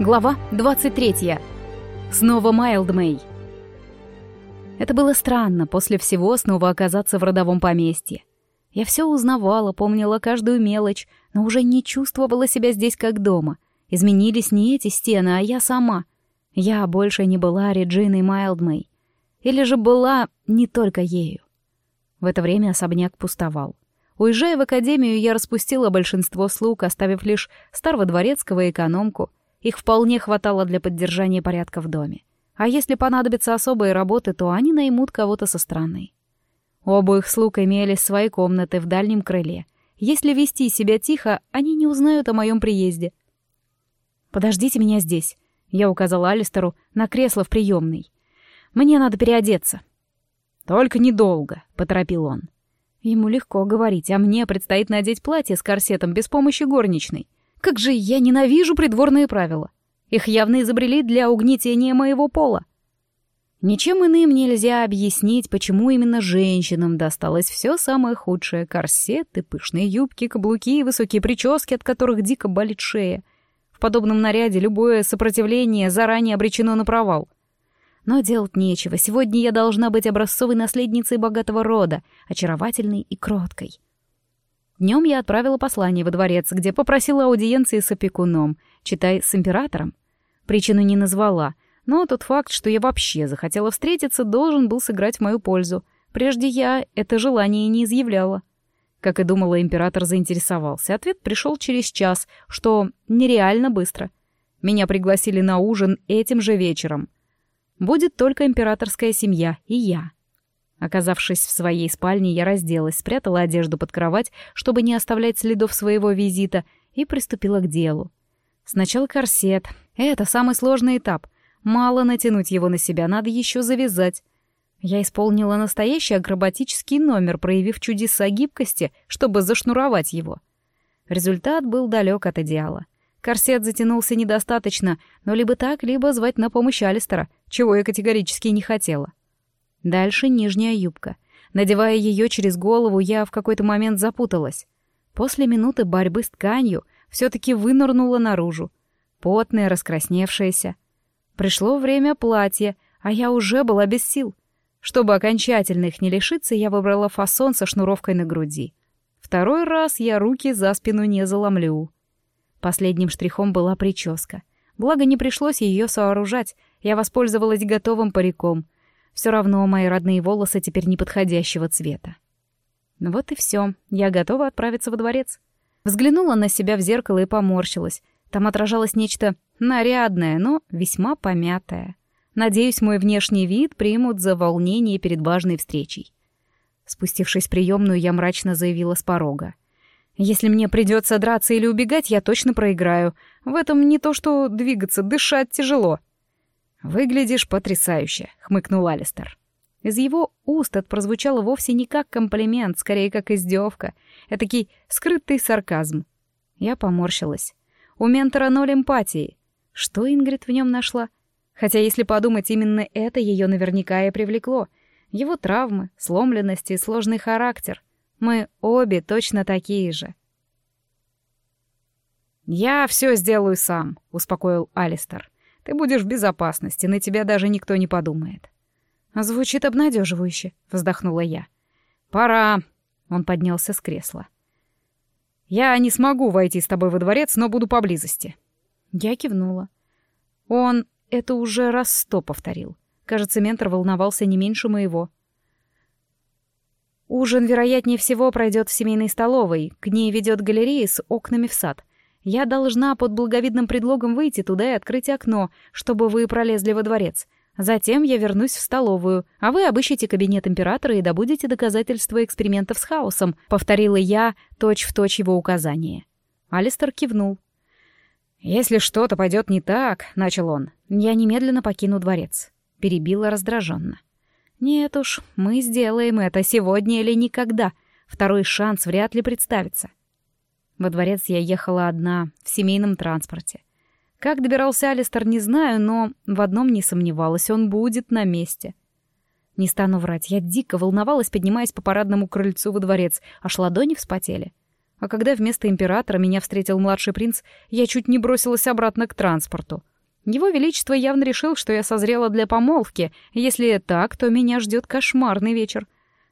Глава 23. Снова Майлдмей. Это было странно, после всего снова оказаться в родовом поместье. Я все узнавала, помнила каждую мелочь, но уже не чувствовала себя здесь как дома. Изменились не эти стены, а я сама. Я больше не была Реджиной Майлдмей. Или же была не только ею. В это время особняк пустовал. Уезжая в академию, я распустила большинство слуг, оставив лишь старого дворецкого и экономку — их вполне хватало для поддержания порядка в доме. А если понадобятся особые работы, то они наймут кого-то со стороны. У обоих слуг имелись свои комнаты в дальнем крыле. Если вести себя тихо, они не узнают о моем приезде. «Подождите меня здесь», — я указала Алистеру на кресло в приемной. «Мне надо переодеться». «Только недолго», — поторопил он. Ему легко говорить, а мне предстоит надеть платье с корсетом без помощи горничной. Как же я ненавижу придворные правила. Их явно изобрели для угнетения моего пола. Ничем иным нельзя объяснить, почему именно женщинам досталось все самое худшее — корсеты, пышные юбки, каблуки и высокие прически, от которых дико болит шея. В подобном наряде любое сопротивление заранее обречено на провал. Но делать нечего, сегодня я должна быть образцовой наследницей богатого рода, очаровательной и кроткой. Днем я отправила послание во дворец, где попросила аудиенции с опекуном, читай, с императором. Причину не назвала, но тот факт, что я вообще захотела встретиться, должен был сыграть в мою пользу. Прежде я это желание не изъявляла. Как и думала, император заинтересовался. Ответ пришел через час, что нереально быстро. Меня пригласили на ужин этим же вечером. Будет только императорская семья и я. Оказавшись в своей спальне, я разделась, спрятала одежду под кровать, чтобы не оставлять следов своего визита, и приступила к делу. Сначала корсет. Это самый сложный этап. Мало натянуть его на себя, надо еще завязать. Я исполнила настоящий акробатический номер, проявив чудеса гибкости, чтобы зашнуровать его. Результат был далек от идеала. Корсет затянулся недостаточно, но либо так, либо звать на помощь Алистера, чего я категорически не хотела. Дальше нижняя юбка. Надевая ее через голову, я в какой-то момент запуталась. После минуты борьбы с тканью все-таки вынырнула наружу. Потная, раскрасневшаяся. Пришло время платья, а я уже была без сил. Чтобы окончательно их не лишиться, я выбрала фасон со шнуровкой на груди. Второй раз я руки за спину не заломлю. Последним штрихом была прическа. Благо не пришлось ее сооружать, я воспользовалась готовым париком — все равно мои родные волосы теперь неподходящего цвета. Ну вот и все, я готова отправиться во дворец. Взглянула на себя в зеркало и поморщилась. Там отражалось нечто нарядное, но весьма помятое. Надеюсь, мой внешний вид примут за волнение перед важной встречей. Спустившись в приемную, я мрачно заявила с порога. «Если мне придется драться или убегать, я точно проиграю. В этом не то что двигаться, дышать тяжело». «Выглядишь потрясающе», — хмыкнул Алистер. Из его уст это прозвучало вовсе не как комплимент, скорее как издевка. Этакий скрытый сарказм. Я поморщилась. У ментора ноль эмпатии. Что Ингрид в нем нашла? Хотя, если подумать, именно это ее наверняка и привлекло. Его травмы, сломленности и сложный характер. Мы обе точно такие же. «Я все сделаю сам», — успокоил Алистер. Ты будешь в безопасности, на тебя даже никто не подумает. Звучит обнадеживающе, вздохнула я. Пора. Он поднялся с кресла. Я не смогу войти с тобой во дворец, но буду поблизости. Я кивнула. Он это уже раз сто повторил. Кажется, ментор волновался не меньше моего. Ужин, вероятнее всего, пройдет в семейной столовой. К ней ведет галерея с окнами в сад. Я должна под благовидным предлогом выйти туда и открыть окно, чтобы вы пролезли во дворец. Затем я вернусь в столовую, а вы обыщите кабинет императора и добудете доказательства экспериментов с хаосом», — повторила я точь-в-точь точь его указание. Алистер кивнул. «Если что-то пойдет не так», — начал он, — «я немедленно покину дворец», — перебила раздраженно. «Нет уж, мы сделаем это сегодня или никогда. Второй шанс вряд ли представится. Во дворец я ехала одна, в семейном транспорте. Как добирался Алистер, не знаю, но в одном не сомневалась, он будет на месте. Не стану врать, я дико волновалась, поднимаясь по парадному крыльцу во дворец, аж ладони вспотели. А когда вместо императора меня встретил младший принц, я чуть не бросилась обратно к транспорту. Его Величество явно решил, что я созрела для помолвки. Если так, то меня ждет кошмарный вечер.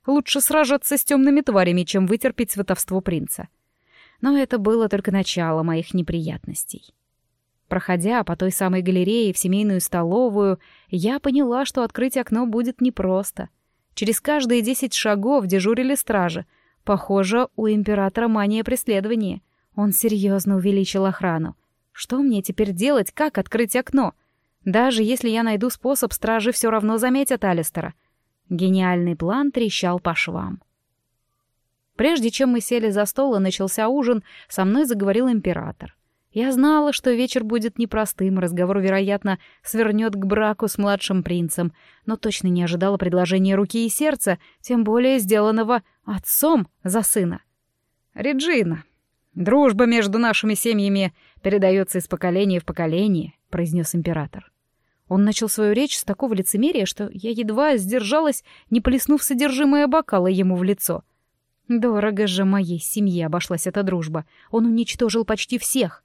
Лучше сражаться с темными тварями, чем вытерпеть сватовство принца. Но это было только начало моих неприятностей. Проходя по той самой галерее в семейную столовую, я поняла, что открыть окно будет непросто. Через каждые десять шагов дежурили стражи. Похоже, у императора мания преследования. Он серьезно увеличил охрану. Что мне теперь делать, как открыть окно? Даже если я найду способ, стражи все равно заметят Алистера. Гениальный план трещал по швам. Прежде чем мы сели за стол и начался ужин, со мной заговорил император. Я знала, что вечер будет непростым, разговор, вероятно, свернет к браку с младшим принцем, но точно не ожидала предложения руки и сердца, тем более сделанного отцом за сына. «Реджина, дружба между нашими семьями передается из поколения в поколение», — произнес император. Он начал свою речь с такого лицемерия, что я едва сдержалась, не плеснув содержимое бокала ему в лицо. Дорого же моей семье обошлась эта дружба. Он уничтожил почти всех.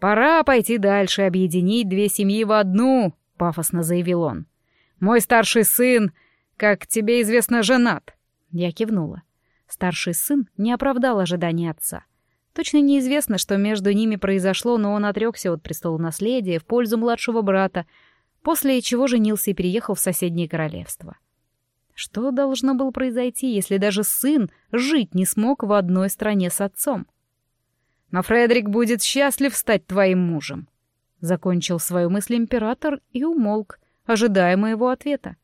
«Пора пойти дальше, объединить две семьи в одну», — пафосно заявил он. «Мой старший сын, как тебе известно, женат». Я кивнула. Старший сын не оправдал ожиданий отца. Точно неизвестно, что между ними произошло, но он отрекся от престола наследия в пользу младшего брата, после чего женился и переехал в соседнее королевство. Что должно было произойти, если даже сын жить не смог в одной стране с отцом? Но Фредерик будет счастлив стать твоим мужем. Закончил свою мысль император и умолк, ожидая моего ответа.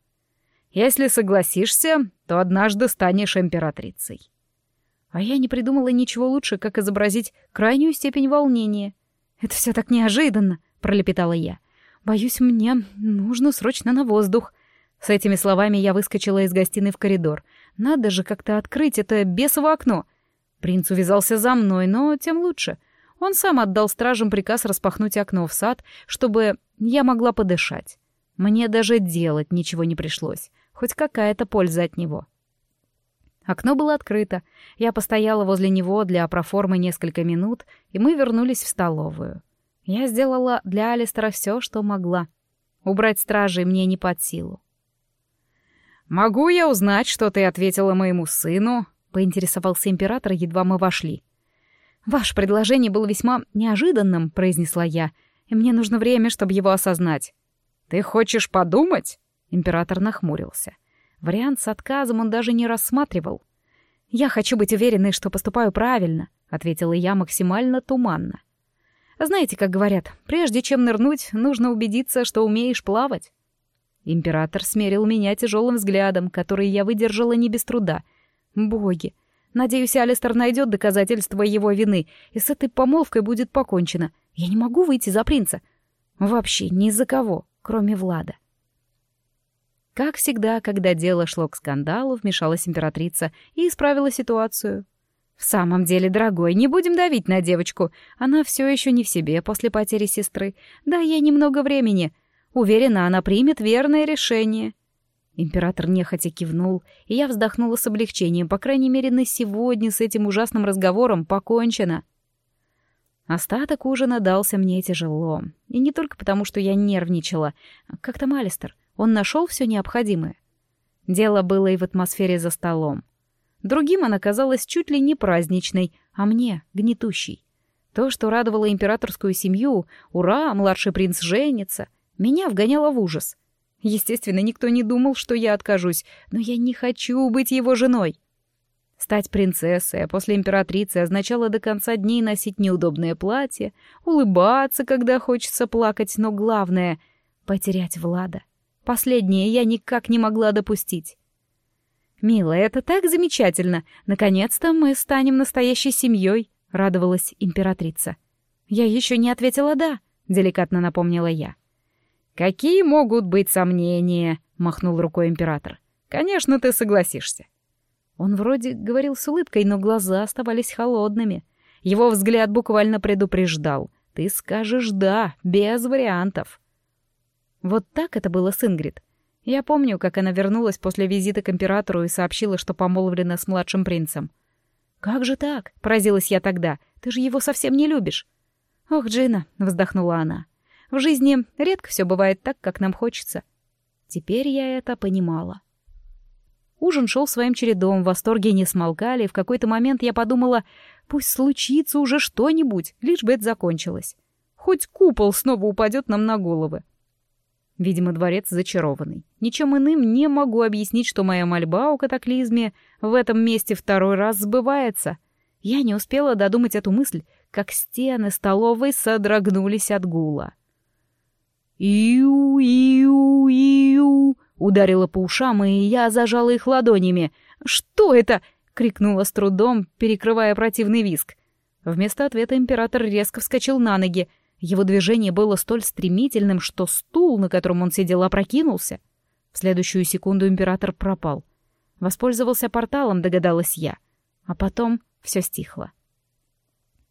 Если согласишься, то однажды станешь императрицей. А я не придумала ничего лучше, как изобразить крайнюю степень волнения. «Это все так неожиданно», — пролепетала я. «Боюсь, мне нужно срочно на воздух». С этими словами я выскочила из гостиной в коридор. Надо же как-то открыть это бесово окно. Принц увязался за мной, но тем лучше. Он сам отдал стражам приказ распахнуть окно в сад, чтобы я могла подышать. Мне даже делать ничего не пришлось, хоть какая-то польза от него. Окно было открыто. Я постояла возле него для проформы несколько минут, и мы вернулись в столовую. Я сделала для Алистера все, что могла. Убрать стражей мне не под силу. «Могу я узнать, что ты ответила моему сыну поинтересовался император, едва мы вошли. «Ваше предложение было весьма неожиданным», — произнесла я, «и мне нужно время, чтобы его осознать». «Ты хочешь подумать?» — император нахмурился. Вариант с отказом он даже не рассматривал. «Я хочу быть уверенной, что поступаю правильно», — ответила я максимально туманно. «Знаете, как говорят, прежде чем нырнуть, нужно убедиться, что умеешь плавать». Император смерил меня тяжелым взглядом, который я выдержала не без труда — Боги! Надеюсь, Алистер найдет доказательства его вины, и с этой помолвкой будет покончено. Я не могу выйти за принца. Вообще ни за кого, кроме Влада. Как всегда, когда дело шло к скандалу, вмешалась императрица и исправила ситуацию. «В самом деле, дорогой, не будем давить на девочку. Она все еще не в себе после потери сестры. Дай ей немного времени. Уверена, она примет верное решение». Император нехотя кивнул, и я вздохнула с облегчением. По крайней мере, на сегодня с этим ужасным разговором покончено. Остаток ужина дался мне тяжело. И не только потому, что я нервничала. Как там Алистер? Он нашел все необходимое. Дело было и в атмосфере за столом. Другим она казалась чуть ли не праздничной, а мне — гнетущей. То, что радовало императорскую семью, ура, младший принц женится, меня вгоняло в ужас — Естественно, никто не думал, что я откажусь, но я не хочу быть его женой. Стать принцессой, а после императрицы означало до конца дней носить неудобное платье, улыбаться, когда хочется плакать, но главное — потерять Влада. Последнее я никак не могла допустить. «Милая, это так замечательно! Наконец-то мы станем настоящей семьей!» — радовалась императрица. «Я еще не ответила «да», — деликатно напомнила я. «Какие могут быть сомнения?» — махнул рукой император. «Конечно, ты согласишься». Он вроде говорил с улыбкой, но глаза оставались холодными. Его взгляд буквально предупреждал. «Ты скажешь «да», без вариантов». Вот так это было с Ингрид. Я помню, как она вернулась после визита к императору и сообщила, что помолвлена с младшим принцем. «Как же так?» — поразилась я тогда. «Ты же его совсем не любишь». «Ох, Джина», — вздохнула она, — «в жизни редко все бывает так, как нам хочется». Теперь я это понимала. Ужин шел своим чередом, в восторге не смолкали, в какой-то момент я подумала, пусть случится уже что-нибудь, лишь бы это закончилось. Хоть купол снова упадет нам на головы. Видимо, дворец зачарованный. Ничем иным не могу объяснить, что моя мольба о катаклизме в этом месте второй раз сбывается. Я не успела додумать эту мысль, как стены столовой содрогнулись от гула. «Иу-иу-иу!» ударила по ушам, и я зажала их ладонями. «Что это?» — крикнула с трудом, перекрывая противный виск. Вместо ответа император резко вскочил на ноги. Его движение было столь стремительным, что стул, на котором он сидел, опрокинулся. В следующую секунду император пропал. Воспользовался порталом, догадалась я. А потом все стихло.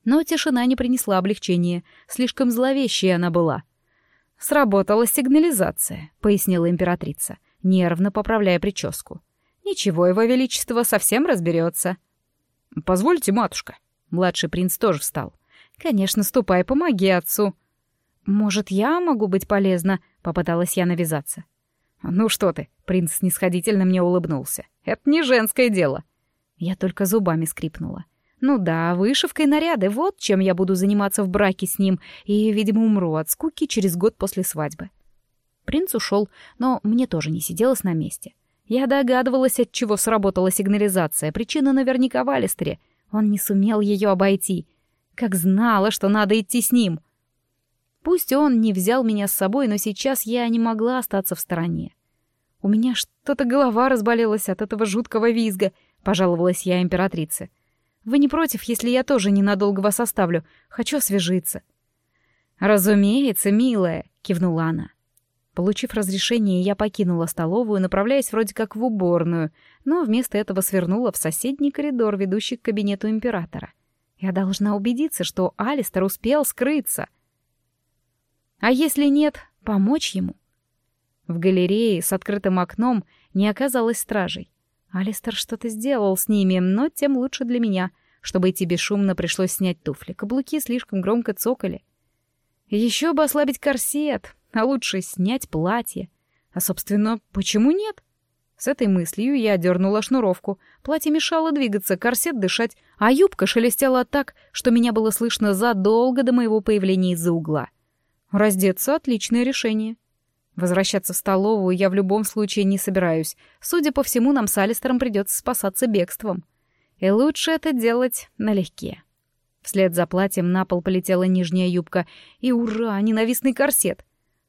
Но тишина не принесла облегчения. Слишком зловещей она была. «Сработала сигнализация», — пояснила императрица, нервно поправляя прическу. «Ничего, его величество совсем разберется». «Позвольте, матушка». Младший принц тоже встал. «Конечно, ступай, помоги отцу». «Может, я могу быть полезна?» — попыталась я навязаться. «Ну что ты?» — принц снисходительно мне улыбнулся. «Это не женское дело». Я только зубами скрипнула. Ну да, вышивкой наряды, вот чем я буду заниматься в браке с ним, и, видимо, умру от скуки через год после свадьбы. Принц ушел, но мне тоже не сиделось на месте. Я догадывалась, от чего сработала сигнализация. Причина наверняка в Алистере. Он не сумел ее обойти. Как знала, что надо идти с ним. Пусть он не взял меня с собой, но сейчас я не могла остаться в стороне. У меня что-то голова разболелась от этого жуткого визга, пожаловалась я императрице. — вы не против, если я тоже ненадолго вас оставлю? Хочу освежиться». «Разумеется, милая», — кивнула она. Получив разрешение, я покинула столовую, направляясь вроде как в уборную, но вместо этого свернула в соседний коридор, ведущий к кабинету императора. Я должна убедиться, что Алистер успел скрыться. А если нет, помочь ему. В галерее с открытым окном не оказалось стражей. Алистер что-то сделал с ними, но тем лучше для меня. Чтобы идти бесшумно, пришлось снять туфли. Каблуки слишком громко цокали. Еще бы ослабить корсет, а лучше снять платье. А, собственно, почему нет? С этой мыслью я дернула шнуровку. Платье мешало двигаться, корсет дышать, а юбка шелестела так, что меня было слышно задолго до моего появления из-за угла. Раздеться — отличное решение. Возвращаться в столовую я в любом случае не собираюсь. Судя по всему, нам с Алистером придется спасаться бегством. И лучше это делать налегке. Вслед за платьем на пол полетела нижняя юбка, и ура, ненавистный корсет.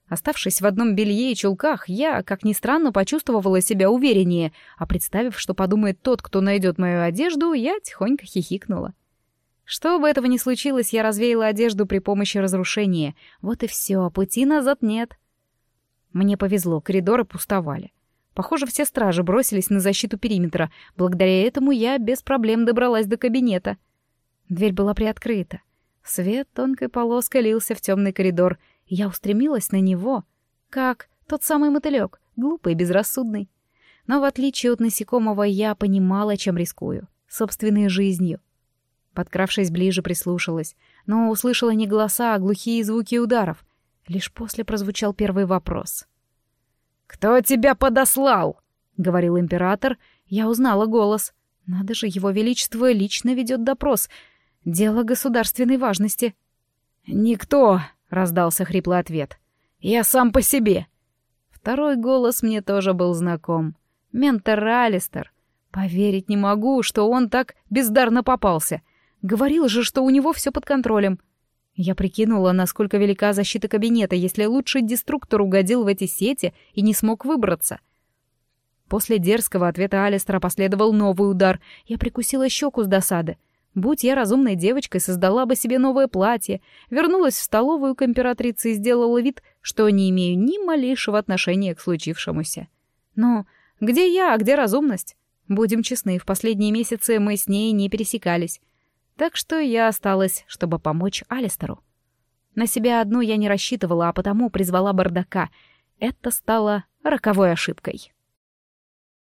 Оставшись в одном белье и чулках, я, как ни странно, почувствовала себя увереннее, а представив, что подумает тот, кто найдет мою одежду, я тихонько хихикнула. Что бы этого ни случилось, я развеяла одежду при помощи разрушения. Вот и все, пути назад нет. Мне повезло, коридоры пустовали. Похоже, все стражи бросились на защиту периметра. Благодаря этому я без проблем добралась до кабинета. Дверь была приоткрыта. Свет тонкой полоской лился в темный коридор, я устремилась на него, как тот самый мотылек, глупый и безрассудный. Но в отличие от насекомого, я понимала, чем рискую — собственной жизнью. Подкравшись ближе, прислушалась, но услышала не голоса, а глухие звуки ударов — Лишь после прозвучал первый вопрос. «Кто тебя подослал?» — говорил император. Я узнала голос. Надо же, его величество лично ведет допрос. Дело государственной важности. «Никто», — раздался хриплый ответ. «Я сам по себе». Второй голос мне тоже был знаком. Ментор Алистер. Поверить не могу, что он так бездарно попался. Говорил же, что у него все под контролем. Я прикинула, насколько велика защита кабинета, если лучший деструктор угодил в эти сети и не смог выбраться. После дерзкого ответа Алистера последовал новый удар. Я прикусила щеку с досады. Будь я разумной девочкой, создала бы себе новое платье, вернулась в столовую к императрице и сделала вид, что не имею ни малейшего отношения к случившемуся. Но где я, а где разумность? Будем честны, в последние месяцы мы с ней не пересекались. Так что я осталась, чтобы помочь Алистеру. На себя одну я не рассчитывала, а потому призвала бардака. Это стало роковой ошибкой.